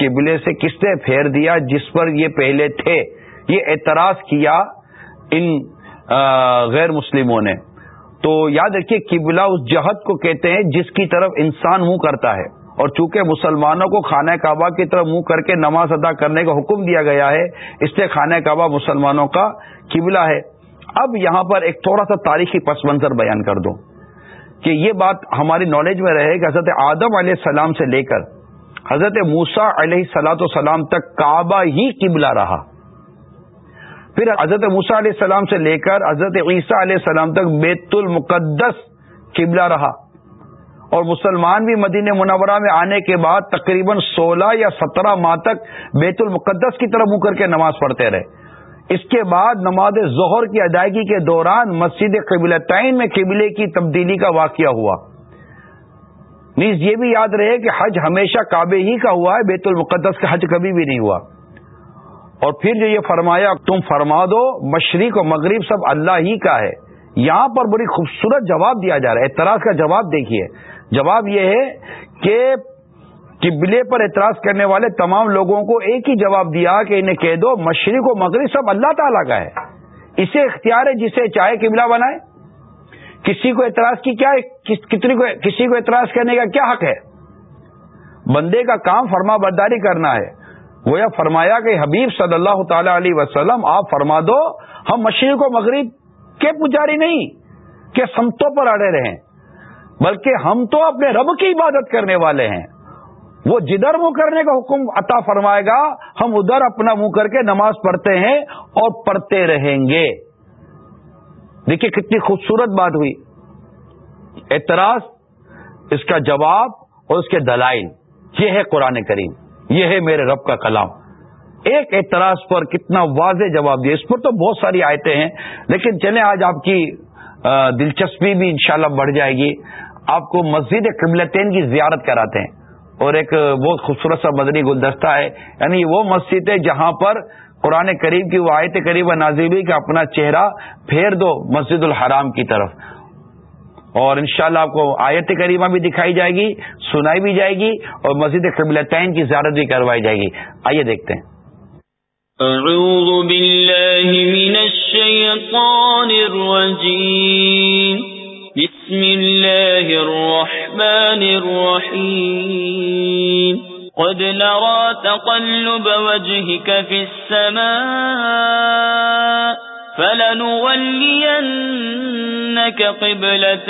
قبلے سے کس نے پھیر دیا جس پر یہ پہلے تھے؟ یہ اعتراض کیا ان غیر مسلموں نے۔ تو یاد رکھیے، قبلہ اس جہد کو کہتے ہیں جس کی طرف انسان منہ کرتا ہے۔ اور چونکہ مسلمانوں کو خانہ کعبہ کی طرف منہ کر کے نماز ادا کرنے کا حکم دیا گیا ہے، اس لیے خانہ کعبہ مسلمانوں کا قبلہ ہے۔ اب یہاں پر ایک تھوڑا سا تاریخی پس منظر بیان کر دو کہ یہ بات ہماری نالج میں رہے کہ حضرت آدم علیہ السلام سے لے کر۔ حضرت موسا علیہ سلاۃ السلام تک کعبہ ہی قبلہ رہا۔ پھر حضرت موسا علیہ السلام سے لے کر حضرت عیسیٰ علیہ السلام تک بیت المقدس قبلہ رہا۔ اور مسلمان بھی مدینہ منورہ میں آنے کے بعد تقریباً سولہ یا سترہ ماہ تک بیت المقدس کی طرف منہ کر کے نماز پڑھتے رہے۔ اس کے بعد نماز ظہر کی ادائیگی کے دوران مسجد قبل تعین میں قبلے کی تبدیلی کا واقعہ ہوا۔ نیز یہ بھی یاد رہے کہ حج ہمیشہ کعبے ہی کا ہوا ہے، بیت المقدس کا حج کبھی بھی نہیں ہوا۔ اور پھر جو یہ فرمایا، تم فرما دو، مشرق و مغرب سب اللہ ہی کا ہے۔ یہاں پر بڑی خوبصورت جواب دیا جا رہا ہے، اعتراض کا جواب دیکھیے۔ جواب یہ ہے کہ قبلے پر اعتراض کرنے والے تمام لوگوں کو ایک ہی جواب دیا کہ انہیں کہہ دو، مشرق و مغرب سب اللہ تعالیٰ کا ہے۔ اسے اختیار ہے جسے چاہے قبلہ بنائے۔ کسی کو اعتراض کی کیا کتنی کو کسی کو اعتراض کرنے کا کیا حق ہے؟ بندے کا کام فرما برداری کرنا ہے۔ وہ یہ فرمایا کہ حبیب صلی اللہ تعالی علیہ وسلم، آپ فرما دو، ہم مشرق و مغرب کے پجاری نہیں کہ سمتوں پر اڑے رہیں۔ بلکہ ہم تو اپنے رب کی عبادت کرنے والے ہیں۔ وہ جدھر منہ کرنے کا حکم عطا فرمائے گا، ہم ادھر اپنا منہ کر کے نماز پڑھتے ہیں اور پڑھتے رہیں گے۔ دیکھیے کتنی خوبصورت بات ہوئی۔ اعتراض، اس کا جواب اور اس کے دلائل۔ یہ ہے قرآن کریم۔ یہ ہے میرے رب کا کلام۔ ایک اعتراض پر کتنا واضح جواب دیا۔ اس پر تو بہت ساری آیتیں ہیں، لیکن چلیں آج آپ کی دلچسپی بھی انشاءاللہ بڑھ جائے گی۔ آپ کو مسجد قبلتین کی زیارت کراتے ہیں اور ایک بہت خوبصورت سا مدنی گلدستہ ہے۔ یعنی وہ مسجد ہے جہاں پر قرآن کریم کی وہ آیت قریب نازیبی کا اپنا چہرہ پھیر دو مسجد الحرام کی طرف۔ اور انشاءاللہ شاء آپ کو آیت کریمہ بھی دکھائی جائے گی، سنائی بھی جائے گی اور مسجد قبلتین کی زیارت بھی کروائی جائے گی۔ آئیے دیکھتے ہیں۔ اعوذ باللہ من الشیطان الرجیم۔ بسم الله الرحمن الرحيم قد نرى تقلب وجهك في السماء فلنولينك قبلة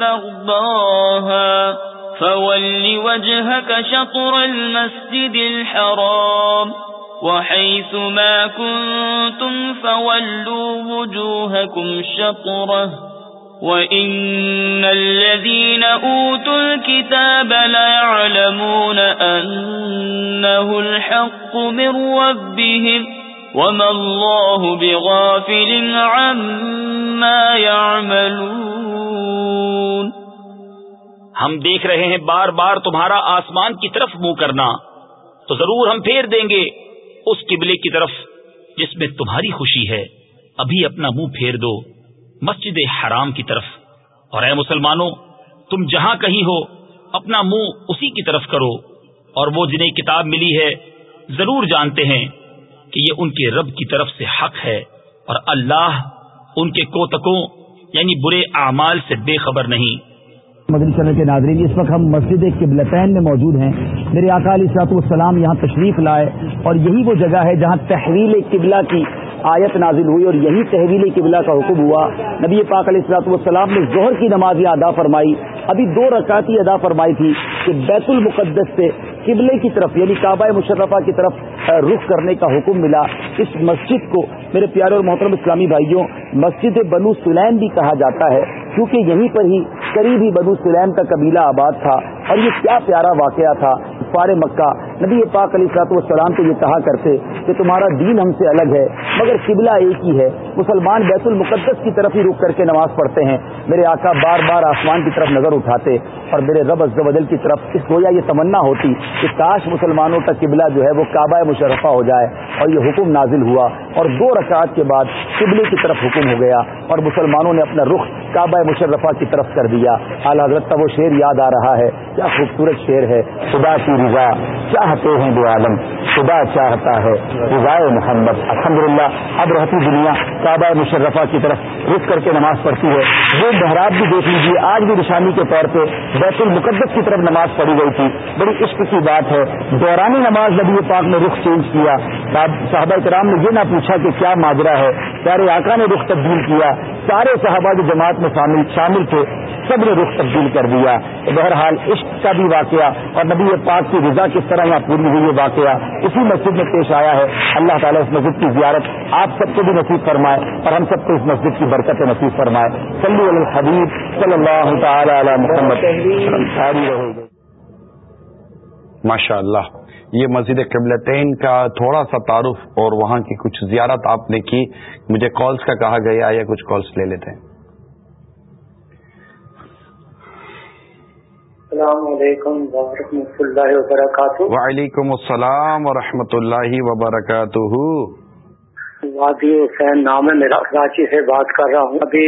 تغضاها فول وجهك شطر المسجد الحرام وحيث ما كنتم فولوا وجوهكم شطره وَإِنَّ الَّذِينَ أُوتُوا الْكِتَابَ لَيَعْلَمُونَ أَنَّهُ الْحَقُّ مِنْ رَبِّهِمْ وَمَا اللَّهُ بِغَافِلٍ عَمَّا يَعْمَلُونَ ہم دیکھ رہے ہیں بار بار تمہارا آسمان کی طرف منہ کرنا، تو ضرور ہم پھیر دیں گے اس قبلے کی طرف جس میں تمہاری خوشی ہے۔ ابھی اپنا منہ پھیر دو۔ مسجد حرام کی طرف۔ اور اے مسلمانوں، تم جہاں کہیں ہو، اپنا منہ اسی کی طرف کرو۔ اور وہ جنہیں کتاب ملی ہے، ضرور جانتے ہیں کہ یہ ان کے رب کی طرف سے حق ہے۔ اور اللہ ان کے کوتکوں یعنی برے اعمال سے بے خبر نہیں۔ مدنی چینل کے ناظرین، اس وقت ہم مسجد قبلتین میں موجود ہیں۔ میرے آقا علیہ سلاط والسلام یہاں تشریف لائے، اور یہی وہ جگہ ہے جہاں تحویل قبلہ کی آیت نازل ہوئی اور یہی تحویل قبلہ کا حکم ہوا۔ نبی پاک علیہ السلاط والسلام نے ظہر کی نماز ادا فرمائی۔ ابھی دو رکعتی ادا فرمائی تھی کہ بیت المقدس سے قبلے کی طرف یعنی کعبہ مشرفہ کی طرف رخ کرنے کا حکم ملا۔ اس مسجد کو میرے پیارے اور محترم اسلامی بھائیوں، مسجد بنو سلیم بھی کہا جاتا ہے، کیونکہ یہیں پر ہی قریب ہی بنو سلیم کا قبیلہ آباد تھا۔ اور یہ کیا پیارا واقعہ تھا فار مکہ۔ نبی پاک علی صلاحت والسلام کو یہ کہا کرتے کہ تمہارا دین ہم سے الگ ہے، مگر قبلہ ایک ہی ہے۔ مسلمان بیت المقدس کی طرف ہی رک کر کے نماز پڑھتے ہیں۔ میرے آقا بار بار آسمان کی طرف نظر اٹھاتے اور میرے رب از بدل کی طرف اس گویا یہ تمنا ہوتی کہ کاش مسلمانوں کا قبلہ جو ہے وہ کعبہ مشرفہ ہو جائے اور یہ حکم نازل ہوا اور دو رکعت کے بعد قبلے کی طرف حکم ہو گیا اور مسلمانوں نے اپنا رخ کعبہ مشرفہ کی طرف کر دیا۔ اعلیٰ حضرت وہ شعر یاد آ رہا ہے۔ کیا خوبصورت شعر ہے۔ خدا کی رضا۔ چاہتے ہیں دو عالم خدا چاہتا ہے۔ رضا محمد الحمد للہ اب رہتی دنیا، کعبہ مشرفہ کی طرف رک کر کے نماز پڑھتی ہے۔ وہ محراب بھی دیکھ لیجیے آج بھی نشانی کے طور پہ بیت المقدس کی طرف نماز پڑھی گئی تھی۔ بڑی عشق کی بات ہے۔ دورانی نماز نبی پاک نے رخ چینج کیا۔ صحابہ کرام نے یہ نہ پوچھا کہ کیا ماجرا ہے۔ پیارے آقا نے رخ تبدیل کیا۔ سارے صحابہ کی جماعت میں شامل تھے۔ سب نے رخ تبدیل کر دیا۔ بہرحال عشق کا بھی واقعہ اور نبی پاک کی رضا کس طرح یہاں پوری ہوئی واقعہ اسی مسجد میں پیش آیا ہے۔ اللہ تعالیٰ اس مسجد کی زیارت آپ سب کو بھی نصیب فرمائے اور ہم سب کو اس مسجد کی برکت نصیب فرمائے۔ صلی الحبیب، صلی اللہ تعالی علی محمد۔ ماشاء اللہ یہ مسجد قبلتین کا تھوڑا سا تعارف اور وہاں کی کچھ زیارت آپ نے کی۔ مجھے کالز کا کہا گیا یا کچھ کالز لے لیتے ہیں؟ السلام علیکم ورحمۃ اللہ وبرکاتہ۔ وعلیکم السلام ورحمۃ اللہ وبرکاتہ۔ وادی حسین نام ہے میرا کراچی سے بات کر رہا ہوں۔ ابھی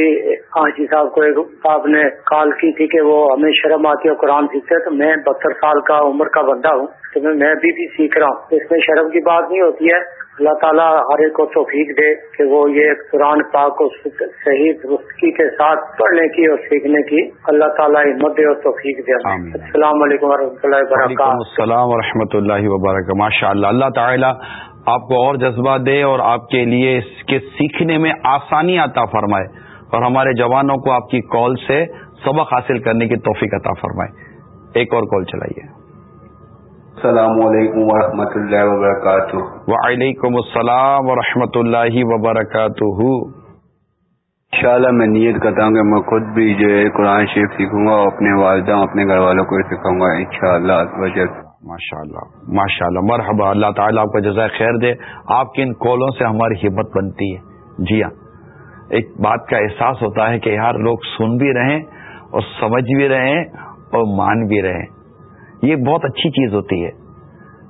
آجی صاحب کو ایک صاحب نے کال کی تھی کہ وہ ہمیں شرم آتی ہے قرآن سیکھتے تو میں بہتر سال کا عمر کا بندہ ہوں۔ تو میں ابھی بھی سیکھ رہا ہوں۔ اس میں شرم کی بات نہیں ہوتی ہے۔ اللہ تعالیٰ ہر ایک کو توفیق دے کہ وہ یہ قرآن پاک کو صحیح درستگی کے ساتھ پڑھنے کی اور سیکھنے کی اللہ تعالیٰ ہمت دے اور توفیق دے۔ السلام علیکم و رحمۃ اللہ وبرکاتہ۔ السلام و رحمۃ اللہ وبرکاتہ۔ ماشاء اللہ اللہ تعالیٰ آپ کو اور جذبہ دے اور آپ کے لیے اس کے سیکھنے میں آسانی عطا فرمائے اور ہمارے جوانوں کو آپ کی کال سے سبق حاصل کرنے کی توفیق عطا فرمائے۔ ایک اور کال چلائیے۔ السلام علیکم ورحمۃ اللہ وبرکاتہ۔ وعلیکم السلام ورحمۃ اللہ وبرکاتہ۔ ان شاء اللہ میں نیت کرتا ہوں کہ میں خود بھی جو ہے قرآن شریف سیکھوں گا اور اپنے والدہ اپنے گھر والوں کو سکھاؤں گا ان شاء اللہ ماشاء اللہ ماشاء اللہ مرحبا اللہ تعالیٰ آپ کا جزائے خیر دے۔ آپ کی ان کولوں سے ہماری ہمت بنتی ہے۔ جی ہاں ایک بات کا احساس ہوتا ہے کہ یار لوگ سن بھی رہیں اور سمجھ بھی رہیں اور مان بھی رہیں یہ بہت اچھی چیز ہوتی ہے۔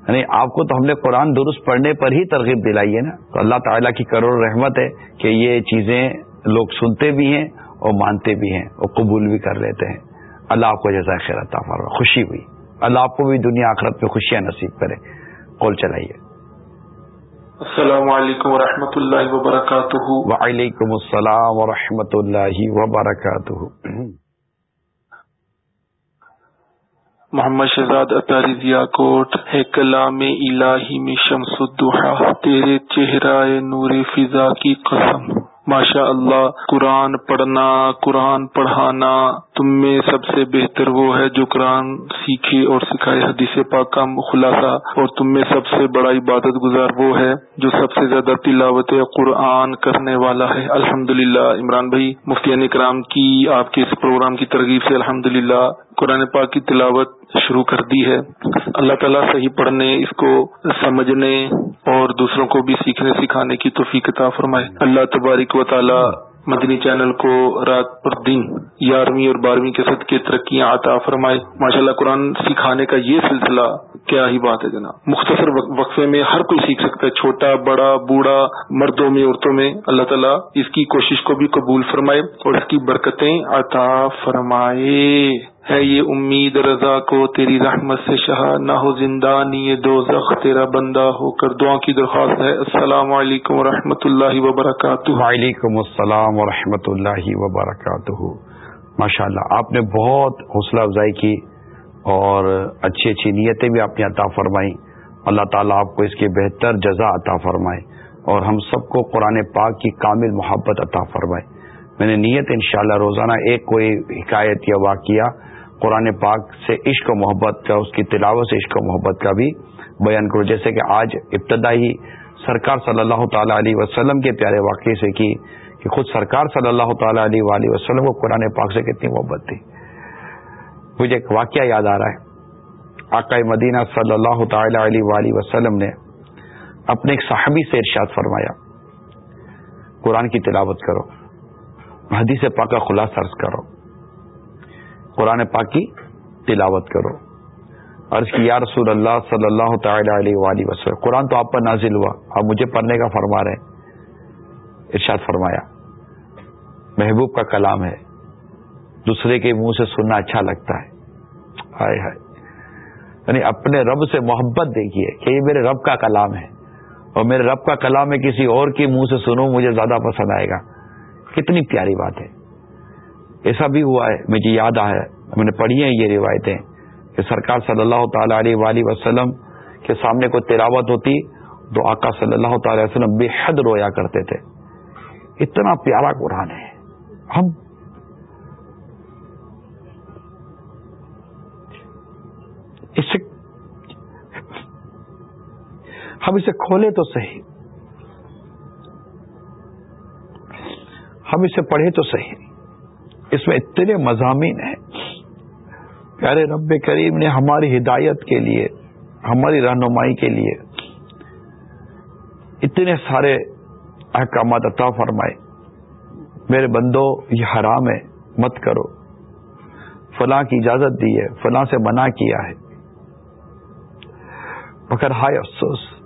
یعنی آپ کو تو ہم نے قرآن درست پڑھنے پر ہی ترغیب دلائی ہے نا۔ تو اللہ تعالیٰ کی کروڑ رحمت ہے کہ یہ چیزیں لوگ سنتے بھی ہیں اور مانتے بھی ہیں اور قبول بھی کر لیتے ہیں۔ اللہ آپ کو جزائے خیر عطا فرما۔ خوشی ہوئی۔ اللہ آپ کو بھی دنیا آخرت میں خوشیاں نصیب کرے۔ کال چلائیے۔ السلام علیکم ورحمۃ اللہ وبرکاتہ۔ وعلیکم السلام ورحمۃ اللہ وبرکاتہ۔ محمد شہزاد اطاری ضیا کوٹ، ہے کلام الہی میں شمس الدحا، تیرے چہرہ نور فضا کی قسم۔ ماشاء اللہ، قرآن پڑھنا، قرآن پڑھانا تم میں سب سے بہتر وہ ہے جو قرآن سیکھے اور سکھائے، حدیث پاک کا خلاصہ۔ اور تم میں سب سے بڑا عبادت گزار وہ ہے جو سب سے زیادہ تلاوت قرآن کرنے والا ہے۔ الحمد عمران بھائی مفتی کرام کی، آپ کے اس پروگرام کی ترغیب سے الحمد قرآن پاک کی تلاوت شروع کر دی ہے۔ اللہ تعالیٰ صحیح پڑھنے، اس کو سمجھنے اور دوسروں کو بھی سیکھنے، سکھانے کی توفیق عطا فرمائے۔ اللہ تبارک و تعالیٰ مدنی چینل کو رات پر دن گیارہویں اور بارہویں کے صد کے ترقیاں عطا فرمائے۔ ماشاء اللہ قرآن سکھانے کا یہ سلسلہ کیا ہی بات ہے جناب؟ مختصر وقفے میں ہر کوئی سیکھ سکتا ہے، چھوٹا، بڑا، بوڑھا، مردوں میں، عورتوں میں۔ اللہ تعالیٰ اس کی کوشش کو بھی قبول فرمائے اور اس کی برکتیں عطا فرمائے۔ ہے یہ امید رضا کو، تیری رحمت سے شاہ، نہ ہو زندانی یہ دو زخ تیرا بندہ ہو کر۔ دعا کی درخواست ہے۔ السلام علیکم و اللہ وبرکاتہ۔ وعلیکم السلام و اللہ وبرکاتہ۔ ماشاء اللہ آپ نے بہت حوصلہ افزائی کی۔ اور اچھی اچھی نیتیں بھی آپ نے عطا فرمائی اللہ تعالیٰ آپ کو اس کی بہتر جزا عطا فرمائے اور ہم سب کو قرآن پاک کی کامل محبت عطا فرمائے۔ میں نے نیت انشاءاللہ روزانہ ایک کوئی حکایت یا واقعہ قرآن پاک سے عشق و محبت کا، اس کی تلاوت سے عشق و محبت کا بھی بیان کروں۔ جیسے کہ آج ابتدائی سرکار صلی اللہ تعالی علیہ وسلم کے پیارے واقعے سے کی کہ خود سرکار صلی اللہ تعالی علیہ وآلہ وسلم کو قرآن پاک سے کتنی محبت تھی۔ مجھے ایک واقعہ یاد آ رہا ہے۔ آقا مدینہ صلی اللہ تعالی علیہ وآلہ وسلم نے اپنے ایک صحابی سے ارشاد فرمایا، قرآن کی تلاوت کرو، حدیث پاک کا خلاصہ عرض کرو، قرآن پاک کی تلاوت کرو۔ عرض کی، یا رسول اللہ صلی اللہ تعالی علیہ وآلہ وسلم، قرآن تو آپ پر نازل ہوا اب مجھے پڑھنے کا فرما رہے ارشاد فرمایا، محبوب کا کلام ہے، دوسرے کے منہ سے سننا اچھا لگتا ہے۔ ہائے ہائے۔ یعنی اپنے رب سے محبت دیکھیے کہ یہ میرے رب کا کلام ہے۔ اور میرے رب کا کلام ہے کسی اور کے منہ سے سنو مجھے زیادہ پسند آئے گا۔ کتنی پیاری بات ہے۔ ایسا بھی ہوا ہے، مجھے یاد آیا میں نے پڑھی ہیں یہ روایتیں کہ سرکار صلی اللہ تعالی علیہ وآلہ وسلم کے سامنے کوئی تلاوت ہوتی، تو آقا صلی اللہ تعالی وسلم بے حد رویا کرتے تھے۔ اتنا پیارا قرآن ہے۔ ہم ہم اسے کھولے تو صحیح۔ ہم اسے پڑھے تو صحیح۔ اس میں اتنے مضامین ہیں۔ پیارے رب کریم نے ہماری ہدایت کے لیے، ہماری رہنمائی کے لیے اتنے سارے احکامات عطا فرمائے۔ میرے بندو، یہ حرام ہے، مت کرو۔ فلاں کی اجازت دی ہے، فلاں سے منع کیا ہے۔ مگر ہائے افسوس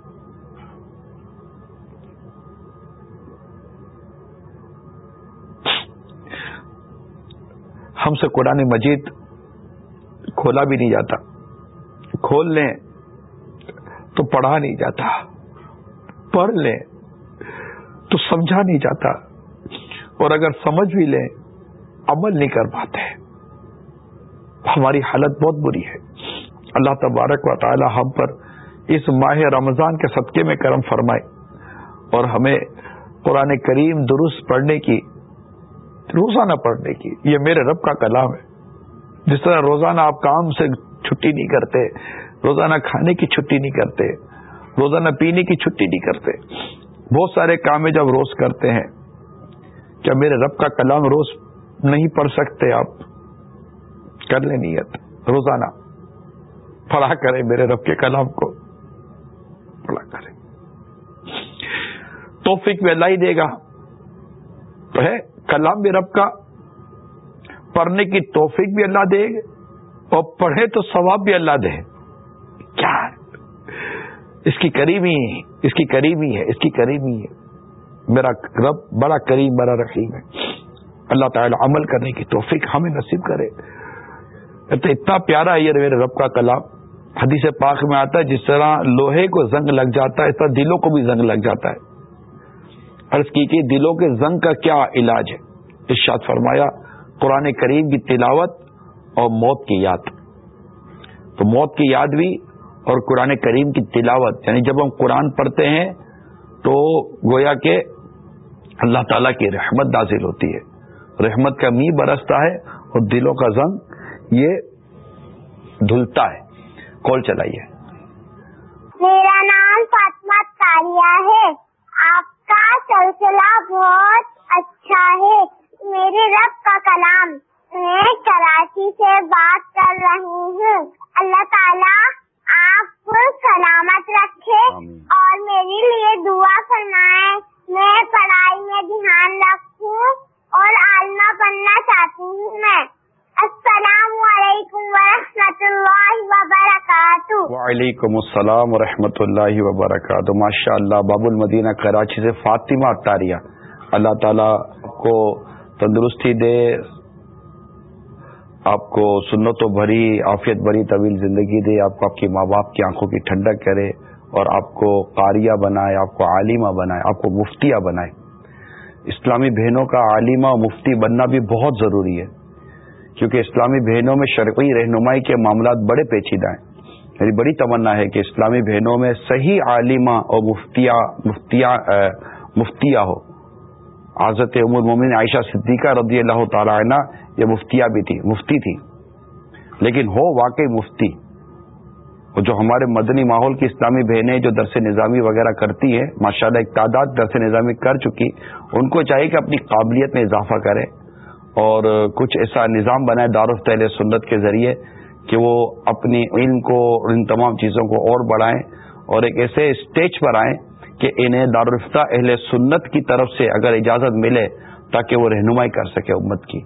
ہم سے قرآن مجید کھولا بھی نہیں جاتا۔ کھول لیں تو پڑھا نہیں جاتا۔ پڑھ لیں تو سمجھا نہیں جاتا۔ اور اگر سمجھ بھی لیں، عمل نہیں کر پاتے۔ ہماری حالت بہت بری ہے۔ اللہ تبارک و تعالی ہم پر اس ماہ رمضان کے صدقے میں کرم فرمائے اور ہمیں قرآن کریم درست پڑھنے کی روزانہ پڑھنے کی۔ یہ میرے رب کا کلام ہے۔ جس طرح روزانہ آپ کام سے چھٹی نہیں کرتے، روزانہ کھانے کی چھٹی نہیں کرتے، روزانہ پینے کی چھٹی نہیں کرتے، بہت سارے کام جب روز کرتے ہیں کیا میرے رب کا کلام روز نہیں پڑھ سکتے آپ، کر لیں نیت، روزانہ۔ پڑھا کریں میرے رب کے کلام کو۔ پڑھا کریں۔ توفیق میں اللہ ہی دے گا۔ تو ہے؟ کلام بھی رب کا پڑھنے کی توفیق بھی اللہ دے اور پڑھے تو ثواب بھی اللہ دے۔ کیا؟ اس کی قریبی اس کی قریبی ہے، اس کی قریبی ہے۔ میرا رب بڑا قریب بڑا رقیب ہے۔ اللہ تعالی عمل کرنے کی توفیق ہمیں نصیب کرے۔ تو اتنا پیارا ہے یہ میرے رب کا کلام۔ حدیث پاک میں آتا ہے، جس طرح لوہے کو زنگ لگ جاتا ہے اس طرح دلوں کو بھی زنگ لگ جاتا ہے۔ عرض کی کہ دلوں کے زنگ کا کیا علاج ہے؟ ارشاد فرمایا، قرآن کریم کی تلاوت اور موت کی یاد۔ تو موت کی یاد بھی اور قرآن کریم کی تلاوت یعنی جب ہم قرآن پڑھتے ہیں تو گویا کہ اللہ تعالی کی رحمت دازل ہوتی ہے۔ رحمت کا می برستا ہے اور دلوں کا زنگ یہ دھلتا ہے۔ کال چلائیے۔ میرا نام فاطمہ ہے۔ آپ سلسلہ بہت اچھا ہے۔ میرے رب کا کلام۔ میں کراچی سے بات کر رہی ہوں۔ اللہ تعالیٰ آپ سلامت رکھے اور میرے لیے دعا فرمائے۔ میں پڑھائی میں دھیان رکھوں اور عالمہ بننا چاہتی ہوں میں۔ السلام علیکم ورحمۃ اللہ وبرکاتہ وعلیکم السلام ورحمۃ اللہ وبرکاتہ ماشاء اللہ باب المدینہ کراچی سے فاطمہ اختاریہ اللہ تعالیٰ کو تندرستی دے، آپ کو سنت و بھری، عافیت بھری، طویل زندگی دے، آپ کو آپ کی ماں باپ کی آنکھوں کی ٹھنڈک کرے اور آپ کو قاریہ بنائے، آپ کو عالمہ بنائے، آپ کو مفتیہ بنائے. اسلامی بہنوں کا عالمہ مفتی بننا بھی بہت ضروری ہے۔ کیونکہ اسلامی بہنوں میں شرقی رہنمائی کے معاملات بڑے پیچیدہ ہیں۔ میری بڑی تمنا ہے کہ اسلامی بہنوں میں صحیح عالمہ اور مفتیا مفتیا مفتیا ہو۔ حضرت عمر مومن عائشہ صدیقہ رضی اللہ تعالی عنہ یہ مفتیا بھی تھی، مفتی تھی۔ لیکن ہو واقعی مفتی۔ جو ہمارے مدنی ماحول کی اسلامی بہنیں جو درس نظامی وغیرہ کرتی ہیں، ماشاءاللہ ایک تعداد درس نظامی کر چکی، ان کو چاہیے کہ اپنی قابلیت میں اضافہ کریں۔ اور کچھ ایسا نظام بنائے دارالفطیل سنت کے ذریعے کہ وہ اپنی علم کو ان تمام چیزوں کو اور بڑھائیں اور ایک ایسے اسٹیج پر آئیں کہ انہیں دارالفتہ اہل سنت کی طرف سے اگر اجازت ملے تاکہ وہ رہنمائی کر سکے امت کی۔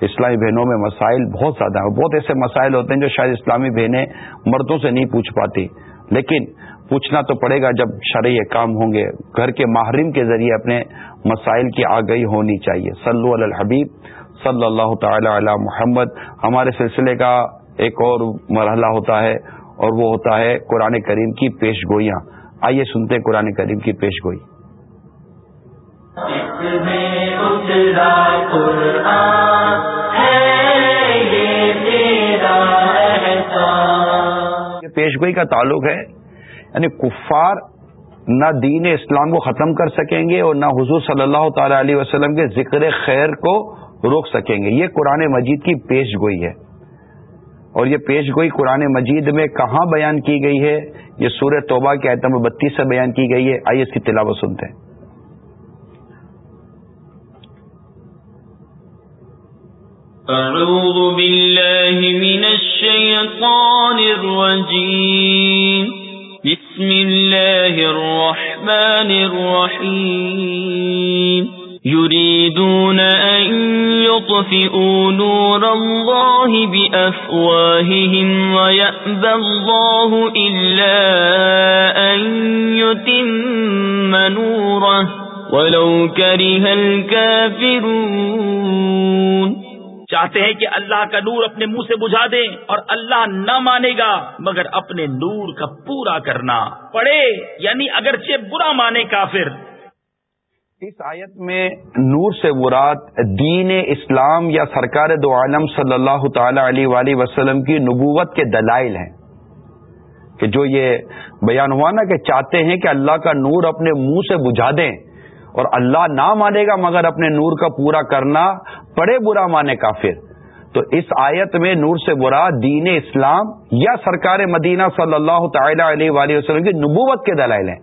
اسلامی بہنوں میں مسائل بہت زیادہ ہیں۔ بہت ایسے مسائل ہوتے ہیں جو شاید اسلامی بہنیں مردوں سے نہیں پوچھ پاتی۔ لیکن پوچھنا تو پڑے گا جب شرعی کام ہوں گے۔ گھر کے ماہرین کے ذریعے اپنے مسائل کی آگہی ہونی چاہیے۔ صلو علی الحبیب۔ صلی اللہ تعالی علی محمد۔ ہمارے سلسلے کا ایک اور مرحلہ ہوتا ہے اور وہ ہوتا ہے قرآن کریم کی پیش گوئیاں آئیے سنتے ہیں قرآن کریم کی پیش گوئی پیش گوئی کا تعلق ہے یعنی کفار نہ دین اسلام کو ختم کر سکیں گے اور نہ حضور صلی اللہ تعالی علیہ وسلم کے ذکر خیر کو روک سکیں گے۔ یہ قرآن مجید کی پیش گوئی ہے۔ اور یہ پیش گوئی قرآن مجید میں کہاں بیان کی گئی ہے؟ یہ سورہ توبہ کے آیتم بتیس سے بیان کی گئی ہے۔ آئیے اس کی تلاوت سنتے ہیں۔ اعوذ باللہ من الشیطان الرجیم بسم اللہ الرحمن الرحیم يريدون أن يطفئوا نور الله بأفواههم ويأبى الله إلا أن يتم نوره. ولو كره الكافرون. چاہتے ہیں کہ اللہ کا نور اپنے منہ سے بجھا دیں اور اللہ نہ مانے گا، مگر اپنے نور کا پورا کرنا پڑے یعنی اگرچہ برا مانے کافر۔ اس آیت میں نور سے مراد دین اسلام یا سرکار دو عالم صلی اللہ تعالی علیہ وآلہ وسلم کی نبوت کے دلائل ہیں۔ کہ جو یہ بیان ہوا نا کہ چاہتے ہیں کہ اللہ کا نور اپنے منہ سے بجھا دیں اور اللہ نہ مانے گا مگر اپنے نور کا پورا کرنا پڑے برا مانے کافر۔ تو اس آیت میں نور سے برا دین اسلام یا سرکار مدینہ صلی اللہ تعالی علیہ وآلہ وسلم کی نبوت کے دلائل ہیں۔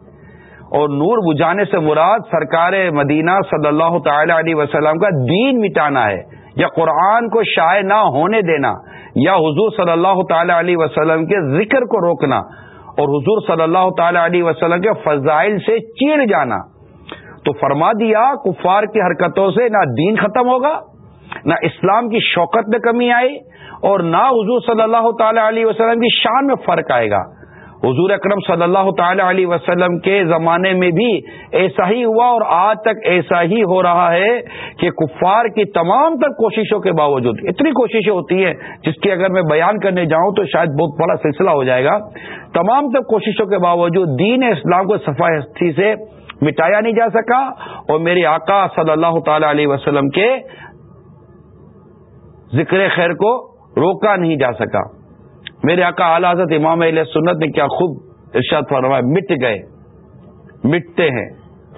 اور نور بجھانے سے مراد سرکار مدینہ صلی اللہ تعالی علیہ وسلم کا دین مٹانا ہے۔ یا قرآن کو شائع نہ ہونے دینا، یا حضور صلی اللہ تعالی علیہ وسلم کے ذکر کو روکنا اور حضور صلی اللہ تعالی علیہ وسلم کے فضائل سے چیر جانا۔ تو فرما دیا کفار کی حرکتوں سے نہ دین ختم ہوگا، نہ اسلام کی شوکت میں کمی آئی اور نہ حضور صلی اللہ تعالی علیہ وسلم کی شان میں فرق آئے گا۔ حضور اکرم صلی اللہ تعالی علیہ وسلم کے زمانے میں بھی ایسا ہی ہوا اور آج تک ایسا ہی ہو رہا ہے کہ کفار کی تمام تر کوششوں کے باوجود، اتنی کوششیں ہوتی ہیں جس کی اگر میں بیان کرنے جاؤں تو شاید بہت بڑا سلسلہ ہو جائے گا۔ تمام تر کوششوں کے باوجود دین اسلام کو صفائی ہستی سے مٹایا نہیں جا سکا اور میرے آقا صلی اللہ تعالی علیہ وسلم کے ذکر خیر کو روکا نہیں جا سکا۔ میرے آقا اعلی حضرت امام علیہ سنت نے کیا خوب ارشاد فرمایا، مٹ گئے۔ مٹتے ہیں۔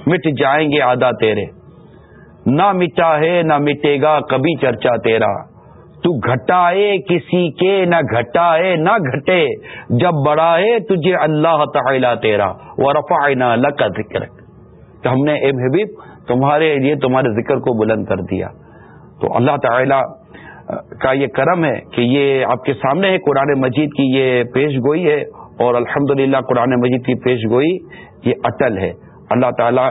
مٹ جائیں گے آدھا تیرے۔ نہ مٹا ہے، نہ مٹے گا کبھی چرچا تیرا۔ تو گھٹائے کسی کے، نہ گھٹائے، نہ گھٹے۔ جب بڑا ہے تجھے اللہ تعالی تیرا۔ وہ رفا نہ لکا ذکر کہ ہم نے اے حبیب تمہارے لیے تمہارے ذکر کو بلند کر دیا۔ تو اللہ تعالی کا یہ کرم ہے کہ یہ آپ کے سامنے ہے، قرآن مجید کی یہ پیش گوئی ہے اور الحمد قرآن مجید کی پیش گوئی یہ اٹل ہے۔ اللہ تعالی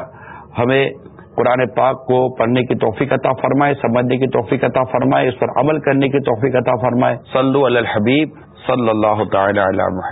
ہمیں قرآن پاک کو پڑھنے کی توفیق عطا فرمائے، سمجھنے کی توفیق عطا فرمائے، اس پر عمل کرنے کی توفیق عطا فرمائے۔ صلو علی الحبیب صلی اللہ تعالی علی محمد۔